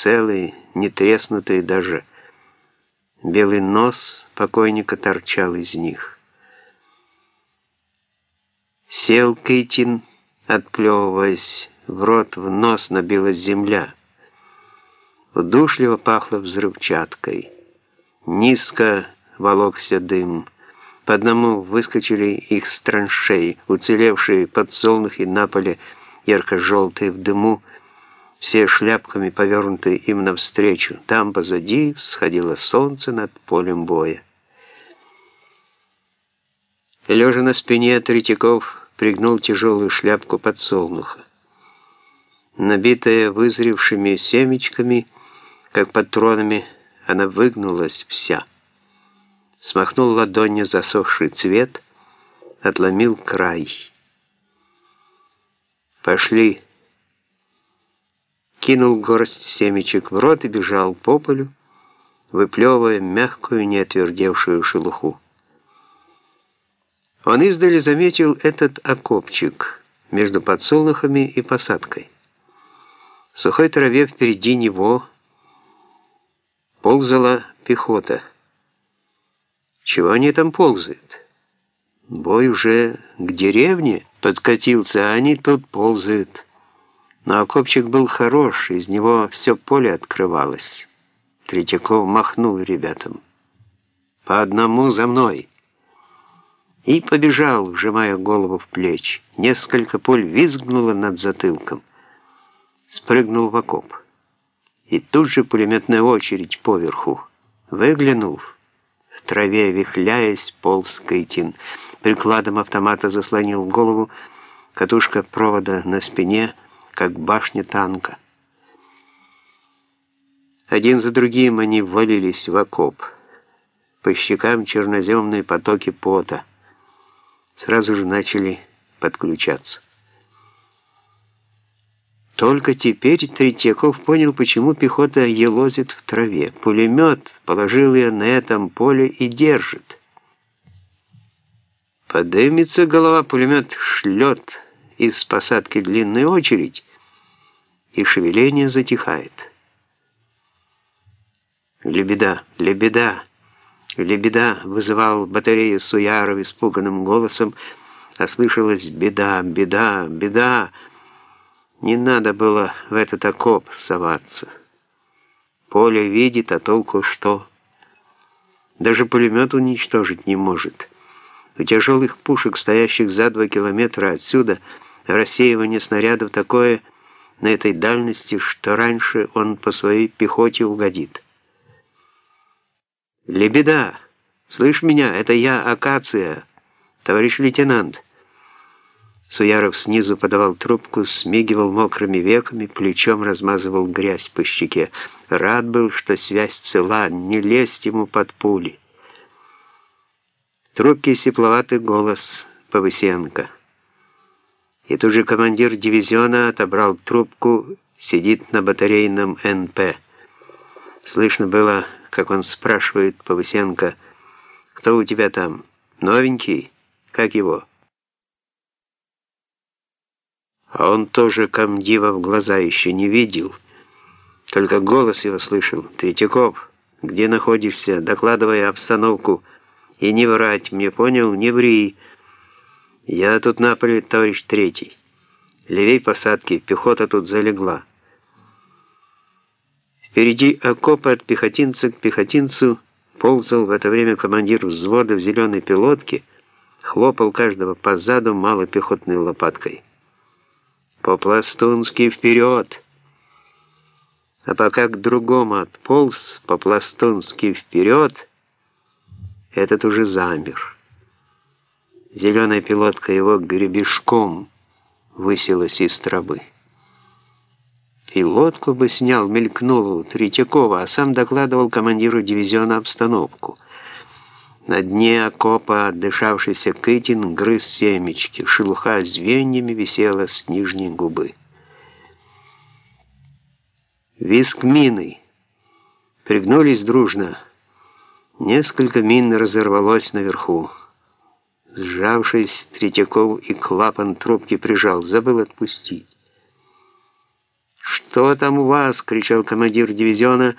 целые, не треснутые даже. Белый нос покойника торчал из них. Сел Кейтин, отплевываясь, в рот, в нос набилась земля. Удушливо пахло взрывчаткой. Низко волокся дым. По одному выскочили их с траншей, уцелевшие подсолнухи на поле, ярко-желтые в дыму, все шляпками повернутые им навстречу. Там позади всходило солнце над полем боя. Лежа на спине, Третьяков пригнул тяжелую шляпку подсолнуха. Набитая вызревшими семечками, как патронами, она выгнулась вся. Смахнул ладонью засохший цвет, отломил край. «Пошли!» Кинул горсть семечек в рот и бежал по полю, выплевывая мягкую, неотвердевшую шелуху. Он издали заметил этот окопчик между подсолнухами и посадкой. В сухой траве впереди него ползала пехота. Чего они там ползают? Бой уже к деревне подкатился, а они тут ползают. Но окопчик был хорош, из него все поле открывалось. Третьяков махнул ребятам. «По одному за мной!» И побежал, вжимая голову в плечи. Несколько пуль визгнуло над затылком. Спрыгнул в окоп. И тут же пулеметная очередь поверху. Выглянул, в траве, вихляясь, полз Кайтин. Прикладом автомата заслонил голову, катушка провода на спине, как башня танка. Один за другим они ввалились в окоп. По щекам черноземные потоки пота. Сразу же начали подключаться. Только теперь Третьяков понял, почему пехота елозит в траве. Пулемет положил ее на этом поле и держит. Подымется голова, пулемет шлет из посадки длинную очередь, и шевеление затихает. «Лебеда! Лебеда! Лебеда!» вызывал батарею Суяров испуганным голосом, а слышалось «Беда! Беда! Беда!» Не надо было в этот окоп соваться. Поле видит, а толку что? Даже пулемет уничтожить не может. У тяжелых пушек, стоящих за два километра отсюда, рассеивание снарядов такое на этой дальности, что раньше он по своей пехоте угодит. «Лебеда! Слышь меня, это я, Акация, товарищ лейтенант!» Суяров снизу подавал трубку, смигивал мокрыми веками, плечом размазывал грязь по щеке. Рад был, что связь цела, не лезть ему под пули. Трубки сепловатый голос Повысенко. И тут же командир дивизиона отобрал трубку, сидит на батарейном НП. Слышно было, как он спрашивает Повысенко, «Кто у тебя там? Новенький? Как его?» А он тоже комдива в глаза еще не видел. Только голос его слышал. «Третьяков, где находишься? Докладывай обстановку. И не врать, мне понял? Не ври. Я тут на товарищ третий. Левей посадки, пехота тут залегла». Впереди окопа от пехотинца к пехотинцу ползал в это время командир взвода в зеленой пилотке, хлопал каждого по заду малопехотной лопаткой. По-пластунски вперед. А пока к другому отполз, по-пластунски вперед, этот уже замер. Зеленая пилотка его гребешком высилась из травы. Пилотку бы снял, мелькнул Третьякова, а сам докладывал командиру дивизиона обстановку — на дне окопа отдышавшийся Кытин грыз семечки, шелуха звеньями висела с нижней губы. Виск мины. Пригнулись дружно. Несколько мин разорвалось наверху. Сжавшись, Третьяков и клапан трубки прижал, забыл отпустить. «Что там у вас?» — кричал командир дивизиона,